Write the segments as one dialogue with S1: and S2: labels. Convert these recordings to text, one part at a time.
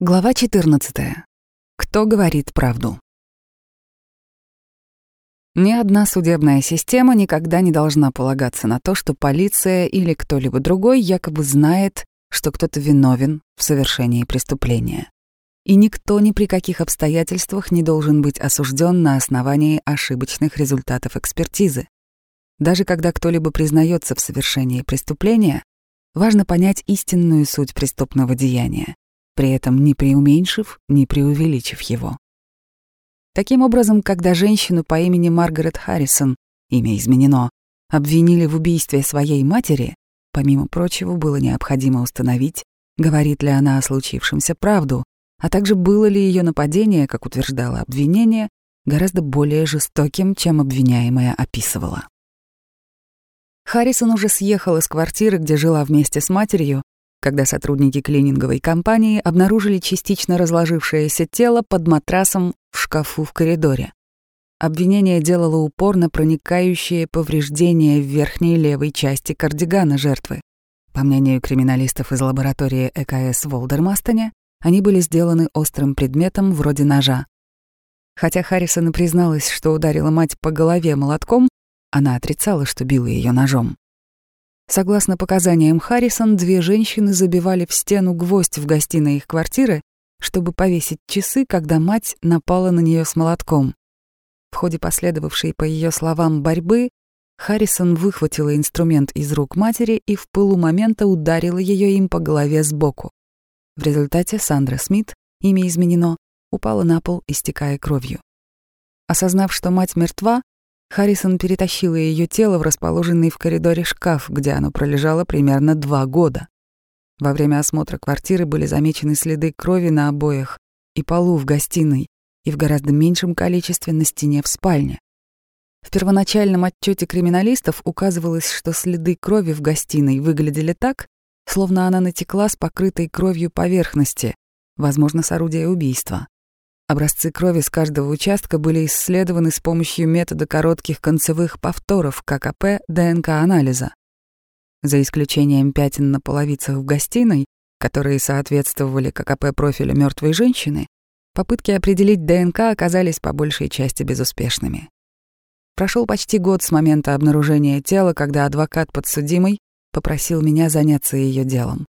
S1: Глава 14. Кто говорит правду? Ни одна судебная система никогда не должна полагаться на то, что полиция или кто-либо другой якобы знает, что кто-то виновен в совершении преступления. И никто ни при каких обстоятельствах не должен быть осужден на основании ошибочных результатов экспертизы. Даже когда кто-либо признается в совершении преступления, важно понять истинную суть преступного деяния при этом не преуменьшив, не преувеличив его. Таким образом, когда женщину по имени Маргарет Харрисон, имя изменено, обвинили в убийстве своей матери, помимо прочего было необходимо установить, говорит ли она о случившемся правду, а также было ли ее нападение, как утверждало обвинение, гораздо более жестоким, чем обвиняемая описывала. Харрисон уже съехал из квартиры, где жила вместе с матерью, когда сотрудники клининговой компании обнаружили частично разложившееся тело под матрасом в шкафу в коридоре. Обвинение делало упор на проникающие повреждения в верхней левой части кардигана жертвы. По мнению криминалистов из лаборатории ЭКС в Волдермастоне, они были сделаны острым предметом вроде ножа. Хотя Харрисон и призналась, что ударила мать по голове молотком, она отрицала, что била ее ножом. Согласно показаниям Харрисон, две женщины забивали в стену гвоздь в гостиной их квартиры, чтобы повесить часы, когда мать напала на нее с молотком. В ходе последовавшей, по ее словам, борьбы Харрисон выхватила инструмент из рук матери и в пылу момента ударила ее им по голове сбоку. В результате Сандра Смит, имя изменено, упала на пол, истекая кровью. Осознав, что мать мертва, Харрисон перетащила ее тело в расположенный в коридоре шкаф, где оно пролежало примерно два года. Во время осмотра квартиры были замечены следы крови на обоях и полу в гостиной, и в гораздо меньшем количестве на стене в спальне. В первоначальном отчете криминалистов указывалось, что следы крови в гостиной выглядели так, словно она натекла с покрытой кровью поверхности, возможно, с орудия убийства. Образцы крови с каждого участка были исследованы с помощью метода коротких концевых повторов ККП ДНК-анализа. За исключением пятен на половицах в гостиной, которые соответствовали ККП профиля мертвой женщины, попытки определить ДНК оказались по большей части безуспешными. Прошел почти год с момента обнаружения тела, когда адвокат подсудимый попросил меня заняться ее делом.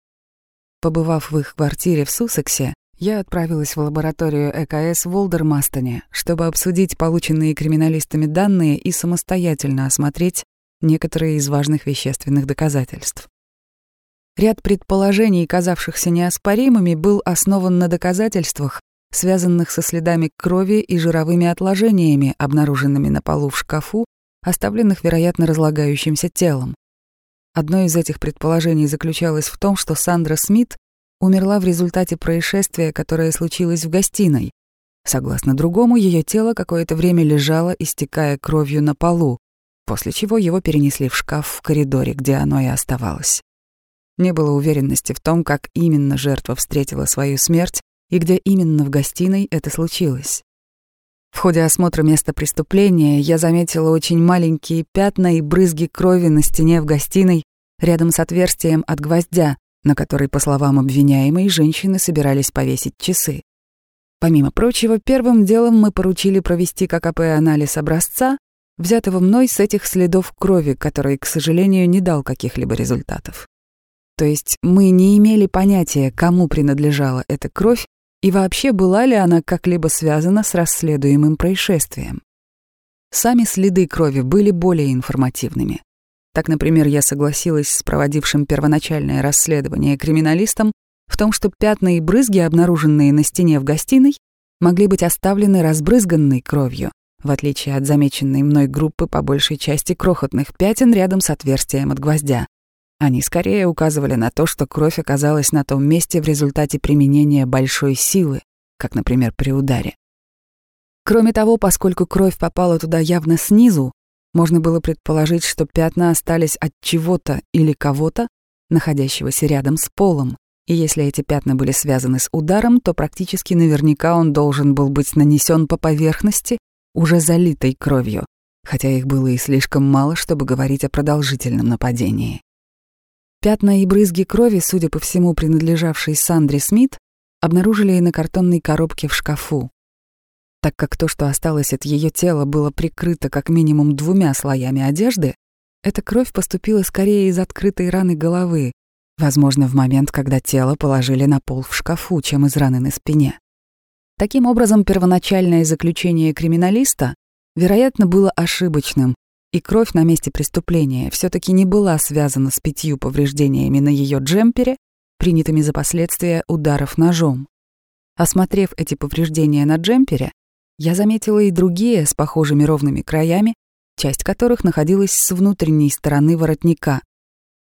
S1: Побывав в их квартире в Суссексе, я отправилась в лабораторию ЭКС в Волдермастоне, чтобы обсудить полученные криминалистами данные и самостоятельно осмотреть некоторые из важных вещественных доказательств. Ряд предположений, казавшихся неоспоримыми, был основан на доказательствах, связанных со следами крови и жировыми отложениями, обнаруженными на полу в шкафу, оставленных, вероятно, разлагающимся телом. Одно из этих предположений заключалось в том, что Сандра Смит умерла в результате происшествия, которое случилось в гостиной. Согласно другому, ее тело какое-то время лежало, истекая кровью на полу, после чего его перенесли в шкаф в коридоре, где оно и оставалось. Не было уверенности в том, как именно жертва встретила свою смерть и где именно в гостиной это случилось. В ходе осмотра места преступления я заметила очень маленькие пятна и брызги крови на стене в гостиной рядом с отверстием от гвоздя, на которой, по словам обвиняемой, женщины собирались повесить часы. Помимо прочего, первым делом мы поручили провести ККП-анализ образца, взятого мной с этих следов крови, который, к сожалению, не дал каких-либо результатов. То есть мы не имели понятия, кому принадлежала эта кровь и вообще была ли она как-либо связана с расследуемым происшествием. Сами следы крови были более информативными. Так, например, я согласилась с проводившим первоначальное расследование криминалистом в том, что пятна и брызги, обнаруженные на стене в гостиной, могли быть оставлены разбрызганной кровью, в отличие от замеченной мной группы по большей части крохотных пятен рядом с отверстием от гвоздя. Они скорее указывали на то, что кровь оказалась на том месте в результате применения большой силы, как, например, при ударе. Кроме того, поскольку кровь попала туда явно снизу, можно было предположить, что пятна остались от чего-то или кого-то, находящегося рядом с полом, и если эти пятна были связаны с ударом, то практически наверняка он должен был быть нанесен по поверхности, уже залитой кровью, хотя их было и слишком мало, чтобы говорить о продолжительном нападении. Пятна и брызги крови, судя по всему, принадлежавшие Сандре Смит, обнаружили и на картонной коробке в шкафу. Так как то, что осталось от ее тела, было прикрыто как минимум двумя слоями одежды, эта кровь поступила скорее из открытой раны головы, возможно, в момент, когда тело положили на пол в шкафу, чем из раны на спине. Таким образом, первоначальное заключение криминалиста, вероятно, было ошибочным, и кровь на месте преступления все таки не была связана с пятью повреждениями на ее джемпере, принятыми за последствия ударов ножом. Осмотрев эти повреждения на джемпере, я заметила и другие с похожими ровными краями, часть которых находилась с внутренней стороны воротника.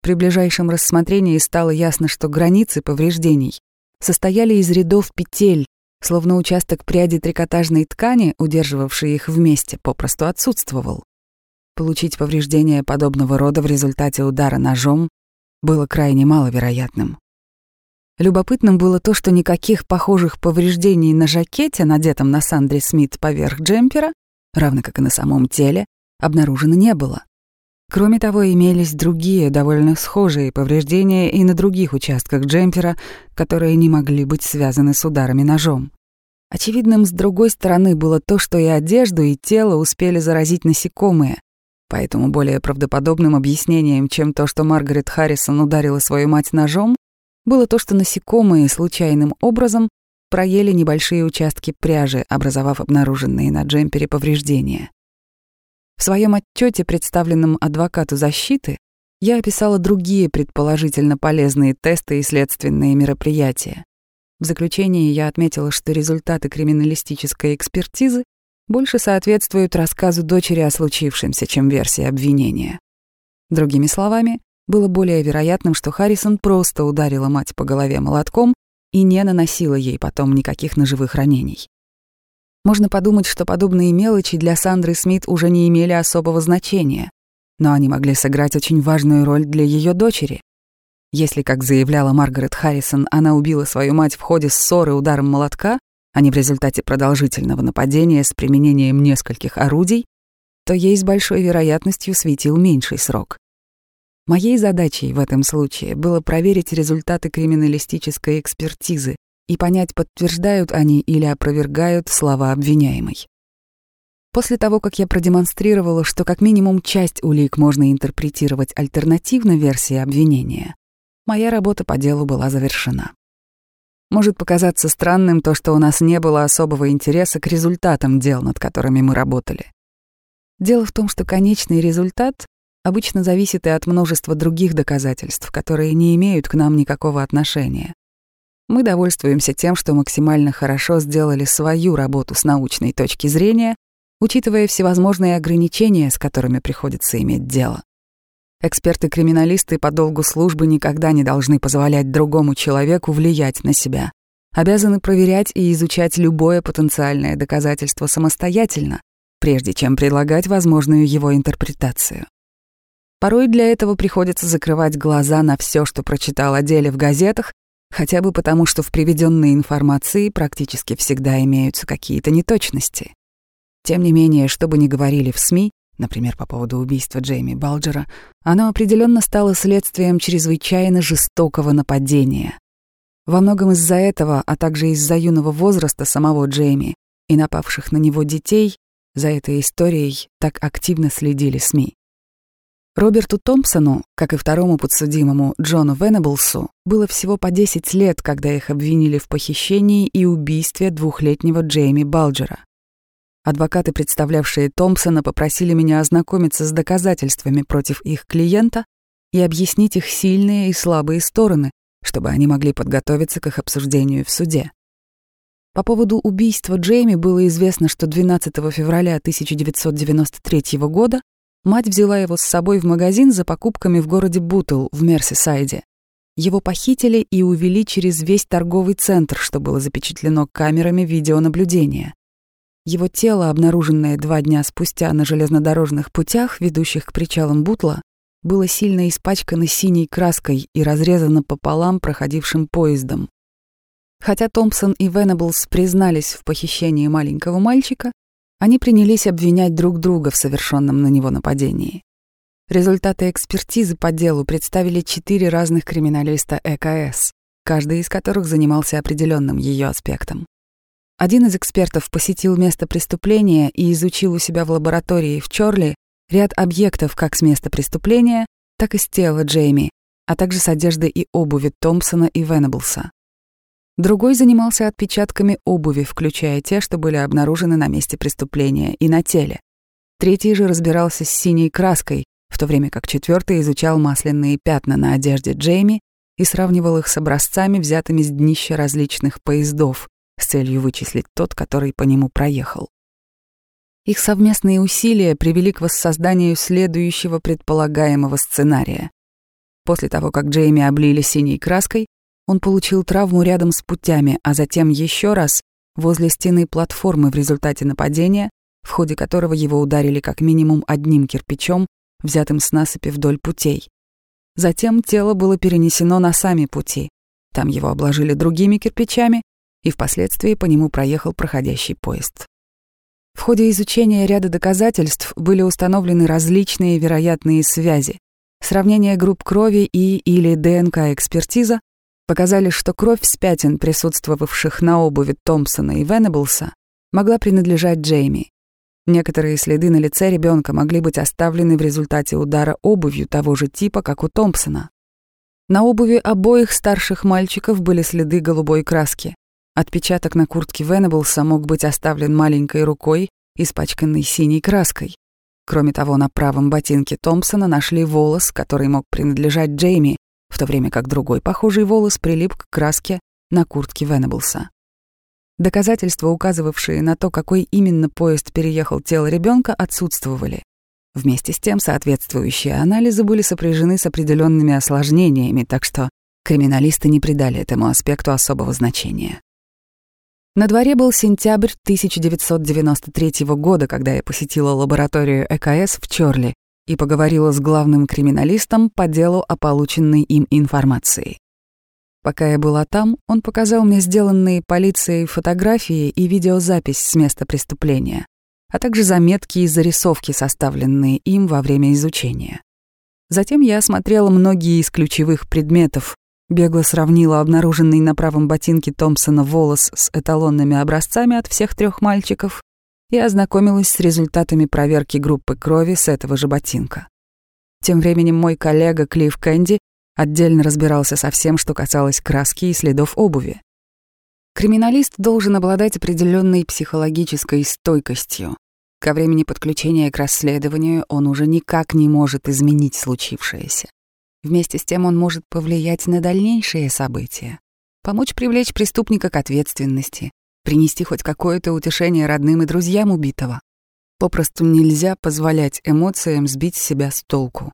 S1: При ближайшем рассмотрении стало ясно, что границы повреждений состояли из рядов петель, словно участок пряди трикотажной ткани, удерживавший их вместе, попросту отсутствовал. Получить повреждения подобного рода в результате удара ножом было крайне маловероятным. Любопытным было то, что никаких похожих повреждений на жакете, надетом на Сандре Смит поверх джемпера, равно как и на самом теле, обнаружено не было. Кроме того, имелись другие, довольно схожие повреждения и на других участках джемпера, которые не могли быть связаны с ударами ножом. Очевидным с другой стороны было то, что и одежду, и тело успели заразить насекомые, поэтому более правдоподобным объяснением, чем то, что Маргарет Харрисон ударила свою мать ножом, было то, что насекомые случайным образом проели небольшие участки пряжи, образовав обнаруженные на джемпере повреждения. В своем отчете, представленном адвокату защиты, я описала другие предположительно полезные тесты и следственные мероприятия. В заключении я отметила, что результаты криминалистической экспертизы больше соответствуют рассказу дочери о случившемся, чем версии обвинения. Другими словами, было более вероятным, что Харрисон просто ударила мать по голове молотком и не наносила ей потом никаких ножевых ранений. Можно подумать, что подобные мелочи для Сандры Смит уже не имели особого значения, но они могли сыграть очень важную роль для ее дочери. Если, как заявляла Маргарет Харрисон, она убила свою мать в ходе ссоры ударом молотка, а не в результате продолжительного нападения с применением нескольких орудий, то ей с большой вероятностью светил меньший срок. Моей задачей в этом случае было проверить результаты криминалистической экспертизы, и понять, подтверждают они или опровергают слова обвиняемой. После того, как я продемонстрировала, что как минимум часть улик можно интерпретировать альтернативно версии обвинения, моя работа по делу была завершена. Может показаться странным то, что у нас не было особого интереса к результатам дел, над которыми мы работали. Дело в том, что конечный результат обычно зависит и от множества других доказательств, которые не имеют к нам никакого отношения. Мы довольствуемся тем, что максимально хорошо сделали свою работу с научной точки зрения, учитывая всевозможные ограничения, с которыми приходится иметь дело. Эксперты-криминалисты по долгу службы никогда не должны позволять другому человеку влиять на себя. Обязаны проверять и изучать любое потенциальное доказательство самостоятельно, прежде чем предлагать возможную его интерпретацию. Порой для этого приходится закрывать глаза на все, что прочитал о деле в газетах, хотя бы потому, что в приведенной информации практически всегда имеются какие-то неточности. Тем не менее, что бы ни говорили в СМИ, например, по поводу убийства Джейми Балджера, оно определенно стало следствием чрезвычайно жестокого нападения. Во многом из-за этого, а также из-за юного возраста самого Джейми и напавших на него детей, за этой историей так активно следили СМИ. Роберту Томпсону, как и второму подсудимому Джону Венеблсу, было всего по 10 лет, когда их обвинили в похищении и убийстве двухлетнего Джейми Балджера. Адвокаты, представлявшие Томпсона, попросили меня ознакомиться с доказательствами против их клиента и объяснить их сильные и слабые стороны, чтобы они могли подготовиться к их обсуждению в суде. По поводу убийства Джейми было известно, что 12 февраля 1993 года Мать взяла его с собой в магазин за покупками в городе Бутл в Мерсисайде. Его похитили и увели через весь торговый центр, что было запечатлено камерами видеонаблюдения. Его тело, обнаруженное два дня спустя на железнодорожных путях, ведущих к причалам Бутла, было сильно испачкано синей краской и разрезано пополам проходившим поездом. Хотя Томпсон и Венеблс признались в похищении маленького мальчика, они принялись обвинять друг друга в совершенном на него нападении. Результаты экспертизы по делу представили четыре разных криминалиста ЭКС. каждый из которых занимался определенным ее аспектом. Один из экспертов посетил место преступления и изучил у себя в лаборатории в Чорли ряд объектов как с места преступления, так и с тела Джейми, а также с одежды и обуви Томпсона и Венеблса. Другой занимался отпечатками обуви, включая те, что были обнаружены на месте преступления и на теле. Третий же разбирался с синей краской, в то время как четвертый изучал масляные пятна на одежде Джейми и сравнивал их с образцами, взятыми с днища различных поездов, с целью вычислить тот, который по нему проехал. Их совместные усилия привели к воссозданию следующего предполагаемого сценария. После того, как Джейми облили синей краской, он получил травму рядом с путями, а затем еще раз возле стены платформы в результате нападения, в ходе которого его ударили как минимум одним кирпичом, взятым с насыпи вдоль путей. Затем тело было перенесено на сами пути. Там его обложили другими кирпичами, и впоследствии по нему проехал проходящий поезд. В ходе изучения ряда доказательств были установлены различные вероятные связи. Сравнение групп крови и или ДНК-экспертиза показали, что кровь с пятен, присутствовавших на обуви Томпсона и Венеблса, могла принадлежать Джейми. Некоторые следы на лице ребенка могли быть оставлены в результате удара обувью того же типа, как у Томпсона. На обуви обоих старших мальчиков были следы голубой краски. Отпечаток на куртке Венеблса мог быть оставлен маленькой рукой, испачканной синей краской. Кроме того, на правом ботинке Томпсона нашли волос, который мог принадлежать Джейми, то время как другой похожий волос прилип к краске на куртке Венеблса. Доказательства, указывавшие на то, какой именно поезд переехал тело ребенка, отсутствовали. Вместе с тем соответствующие анализы были сопряжены с определенными осложнениями, так что криминалисты не придали этому аспекту особого значения. На дворе был сентябрь 1993 года, когда я посетила лабораторию ЭКС в Чорли и поговорила с главным криминалистом по делу о полученной им информации. Пока я была там, он показал мне сделанные полицией фотографии и видеозапись с места преступления, а также заметки и зарисовки, составленные им во время изучения. Затем я осмотрела многие из ключевых предметов, бегло сравнила обнаруженный на правом ботинке Томпсона волос с эталонными образцами от всех трех мальчиков и ознакомилась с результатами проверки группы крови с этого же ботинка. Тем временем мой коллега Клифф Кэнди отдельно разбирался со всем, что касалось краски и следов обуви. Криминалист должен обладать определенной психологической стойкостью. Ко времени подключения к расследованию он уже никак не может изменить случившееся. Вместе с тем он может повлиять на дальнейшие события, помочь привлечь преступника к ответственности, принести хоть какое-то утешение родным и друзьям убитого. Попросту нельзя позволять эмоциям сбить себя с толку.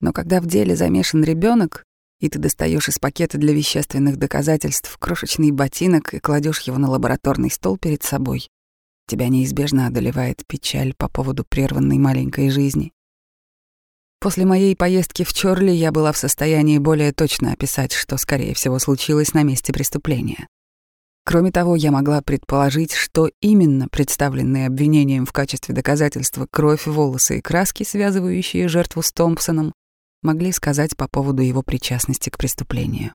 S1: Но когда в деле замешан ребенок, и ты достаешь из пакета для вещественных доказательств крошечный ботинок и кладешь его на лабораторный стол перед собой, тебя неизбежно одолевает печаль по поводу прерванной маленькой жизни. После моей поездки в Чорли я была в состоянии более точно описать, что, скорее всего, случилось на месте преступления. Кроме того, я могла предположить, что именно представленные обвинением в качестве доказательства кровь, волосы и краски, связывающие жертву с Томпсоном, могли сказать по поводу его причастности к преступлению.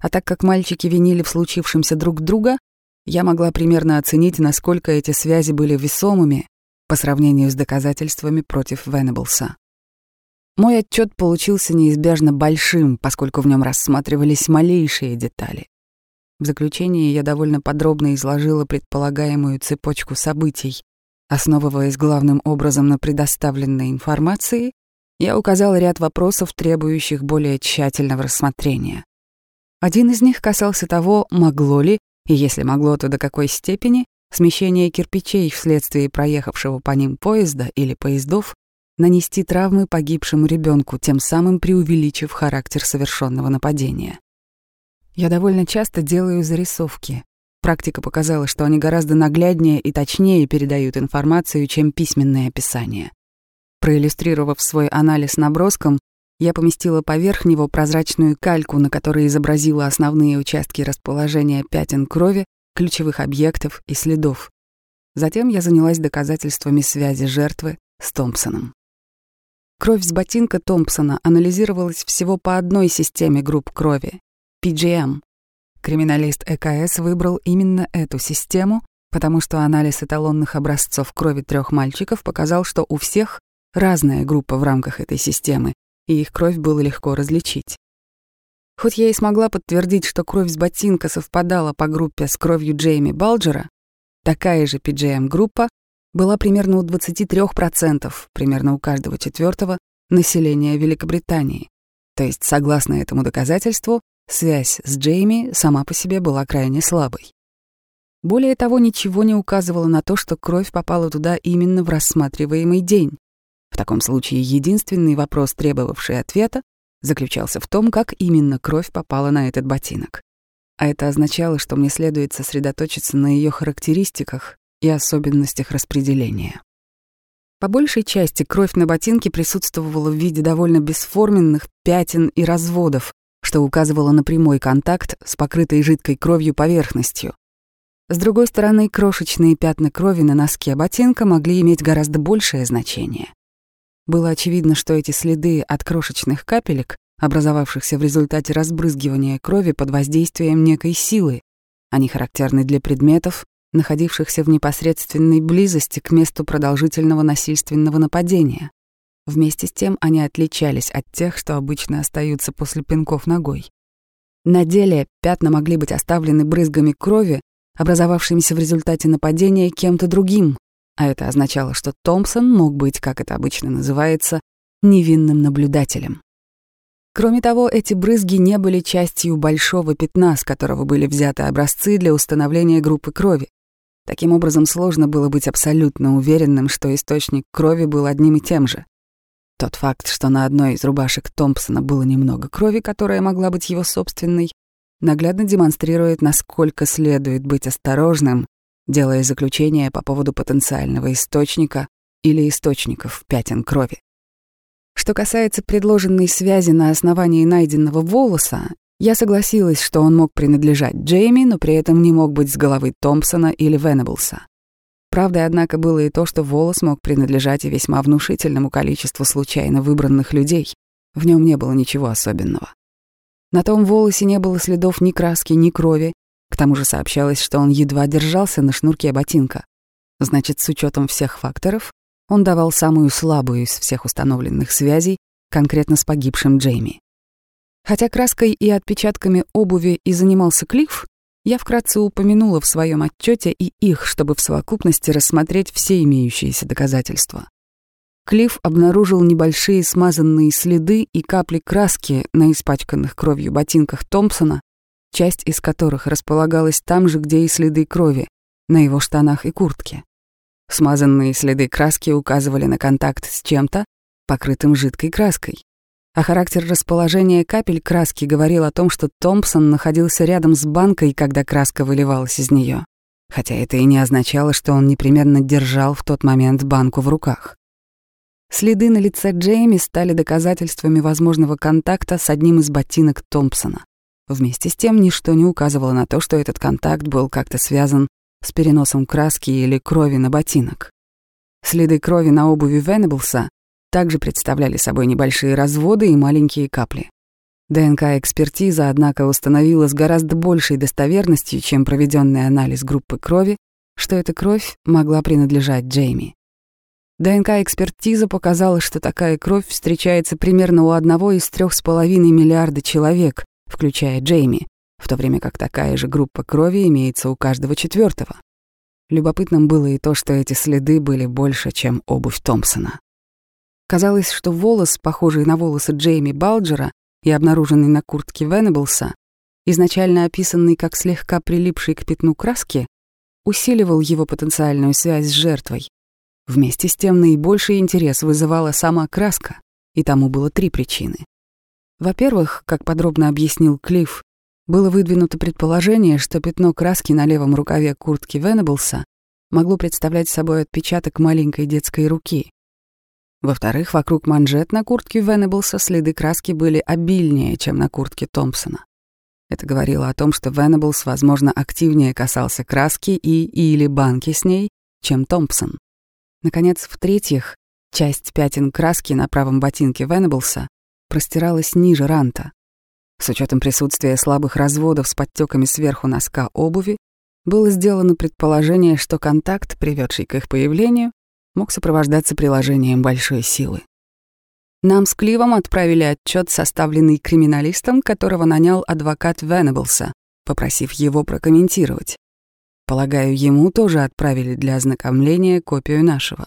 S1: А так как мальчики винили в случившемся друг друга, я могла примерно оценить, насколько эти связи были весомыми по сравнению с доказательствами против Венеблса. Мой отчет получился неизбежно большим, поскольку в нем рассматривались малейшие детали. В заключение я довольно подробно изложила предполагаемую цепочку событий. Основываясь главным образом на предоставленной информации, я указал ряд вопросов, требующих более тщательного рассмотрения. Один из них касался того, могло ли, и если могло, то до какой степени, смещение кирпичей вследствие проехавшего по ним поезда или поездов нанести травмы погибшему ребенку, тем самым преувеличив характер совершенного нападения. Я довольно часто делаю зарисовки. Практика показала, что они гораздо нагляднее и точнее передают информацию, чем письменное описание. Проиллюстрировав свой анализ наброском, я поместила поверх него прозрачную кальку, на которой изобразила основные участки расположения пятен крови, ключевых объектов и следов. Затем я занялась доказательствами связи жертвы с Томпсоном. Кровь с ботинка Томпсона анализировалась всего по одной системе групп крови PGM. Криминалист ЭКС выбрал именно эту систему, потому что анализ эталонных образцов крови трех мальчиков показал, что у всех разная группа в рамках этой системы, и их кровь было легко различить. Хоть я и смогла подтвердить, что кровь с ботинка совпадала по группе с кровью Джейми Балджера, такая же PGM-группа была примерно у 23%, примерно у каждого четвертого населения Великобритании. То есть, согласно этому доказательству, Связь с Джейми сама по себе была крайне слабой. Более того, ничего не указывало на то, что кровь попала туда именно в рассматриваемый день. В таком случае единственный вопрос, требовавший ответа, заключался в том, как именно кровь попала на этот ботинок. А это означало, что мне следует сосредоточиться на ее характеристиках и особенностях распределения. По большей части кровь на ботинке присутствовала в виде довольно бесформенных пятен и разводов, что указывало на прямой контакт с покрытой жидкой кровью поверхностью. С другой стороны, крошечные пятна крови на носке ботинка могли иметь гораздо большее значение. Было очевидно, что эти следы от крошечных капелек, образовавшихся в результате разбрызгивания крови под воздействием некой силы, они характерны для предметов, находившихся в непосредственной близости к месту продолжительного насильственного нападения. Вместе с тем они отличались от тех, что обычно остаются после пинков ногой. На деле пятна могли быть оставлены брызгами крови, образовавшимися в результате нападения кем-то другим, а это означало, что Томпсон мог быть, как это обычно называется, невинным наблюдателем. Кроме того, эти брызги не были частью большого пятна, с которого были взяты образцы для установления группы крови. Таким образом, сложно было быть абсолютно уверенным, что источник крови был одним и тем же. Тот факт, что на одной из рубашек Томпсона было немного крови, которая могла быть его собственной, наглядно демонстрирует, насколько следует быть осторожным, делая заключение по поводу потенциального источника или источников пятен крови. Что касается предложенной связи на основании найденного волоса, я согласилась, что он мог принадлежать Джейми, но при этом не мог быть с головы Томпсона или Венеблса. Правдой, однако, было и то, что волос мог принадлежать и весьма внушительному количеству случайно выбранных людей. В нем не было ничего особенного. На том волосе не было следов ни краски, ни крови. К тому же сообщалось, что он едва держался на шнурке ботинка. Значит, с учетом всех факторов, он давал самую слабую из всех установленных связей, конкретно с погибшим Джейми. Хотя краской и отпечатками обуви и занимался Клифф, я вкратце упомянула в своем отчете и их, чтобы в совокупности рассмотреть все имеющиеся доказательства. Клифф обнаружил небольшие смазанные следы и капли краски на испачканных кровью ботинках Томпсона, часть из которых располагалась там же, где и следы крови, на его штанах и куртке. Смазанные следы краски указывали на контакт с чем-то, покрытым жидкой краской а характер расположения капель краски говорил о том, что Томпсон находился рядом с банкой, когда краска выливалась из нее, хотя это и не означало, что он непременно держал в тот момент банку в руках. Следы на лице Джейми стали доказательствами возможного контакта с одним из ботинок Томпсона. Вместе с тем ничто не указывало на то, что этот контакт был как-то связан с переносом краски или крови на ботинок. Следы крови на обуви Венеблса также представляли собой небольшие разводы и маленькие капли. ДНК-экспертиза, однако, установила с гораздо большей достоверностью, чем проведенный анализ группы крови, что эта кровь могла принадлежать Джейми. ДНК-экспертиза показала, что такая кровь встречается примерно у одного из трех с половиной миллиарда человек, включая Джейми, в то время как такая же группа крови имеется у каждого четвертого. Любопытным было и то, что эти следы были больше, чем обувь Томпсона. Казалось, что волос, похожий на волосы Джейми Балджера и обнаруженный на куртке Венеблса, изначально описанный как слегка прилипший к пятну краски, усиливал его потенциальную связь с жертвой. Вместе с тем наибольший интерес вызывала сама краска, и тому было три причины. Во-первых, как подробно объяснил Клифф, было выдвинуто предположение, что пятно краски на левом рукаве куртки Венеблса могло представлять собой отпечаток маленькой детской руки. Во-вторых, вокруг манжет на куртке Венеблса следы краски были обильнее, чем на куртке Томпсона. Это говорило о том, что Венеблс, возможно, активнее касался краски и или банки с ней, чем Томпсон. Наконец, в-третьих, часть пятен краски на правом ботинке Венеблса простиралась ниже ранта. С учетом присутствия слабых разводов с подтеками сверху носка обуви, было сделано предположение, что контакт, приведший к их появлению, мог сопровождаться приложением большой силы. Нам с Кливом отправили отчет, составленный криминалистом, которого нанял адвокат Венеблса, попросив его прокомментировать. Полагаю, ему тоже отправили для ознакомления копию нашего.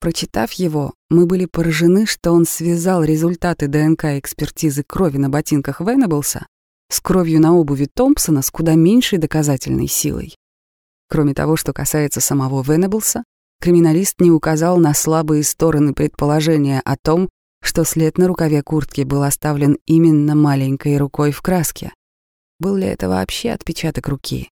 S1: Прочитав его, мы были поражены, что он связал результаты ДНК-экспертизы крови на ботинках Венеблса с кровью на обуви Томпсона с куда меньшей доказательной силой. Кроме того, что касается самого Венеблса, криминалист не указал на слабые стороны предположения о том, что след на рукаве куртки был оставлен именно маленькой рукой в краске. Был ли это вообще отпечаток руки?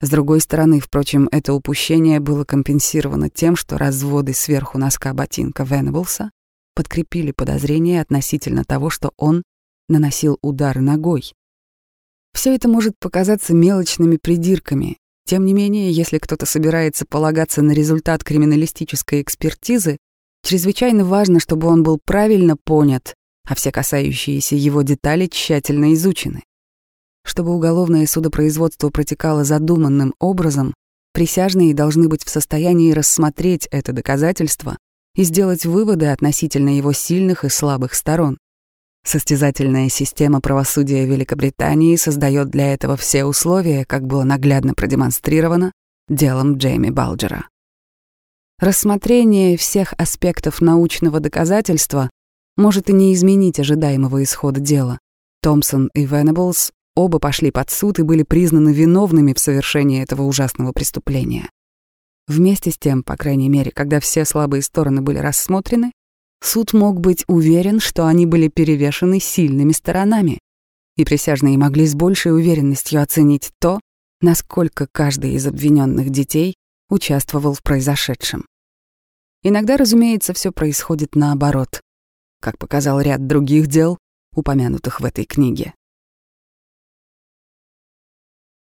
S1: С другой стороны, впрочем, это упущение было компенсировано тем, что разводы сверху носка ботинка Венеблса подкрепили подозрение относительно того, что он наносил удар ногой. Все это может показаться мелочными придирками. Тем не менее, если кто-то собирается полагаться на результат криминалистической экспертизы, чрезвычайно важно, чтобы он был правильно понят, а все касающиеся его детали тщательно изучены. Чтобы уголовное судопроизводство протекало задуманным образом, присяжные должны быть в состоянии рассмотреть это доказательство и сделать выводы относительно его сильных и слабых сторон. Состязательная система правосудия Великобритании создает для этого все условия, как было наглядно продемонстрировано делом Джейми Балджера. Рассмотрение всех аспектов научного доказательства может и не изменить ожидаемого исхода дела. Томпсон и Венеблс оба пошли под суд и были признаны виновными в совершении этого ужасного преступления. Вместе с тем, по крайней мере, когда все слабые стороны были рассмотрены, суд мог быть уверен, что они были перевешены сильными сторонами, и присяжные могли с большей уверенностью оценить то, насколько каждый из обвиненных детей участвовал в произошедшем. Иногда, разумеется, все происходит наоборот, как показал ряд других дел, упомянутых в этой книге.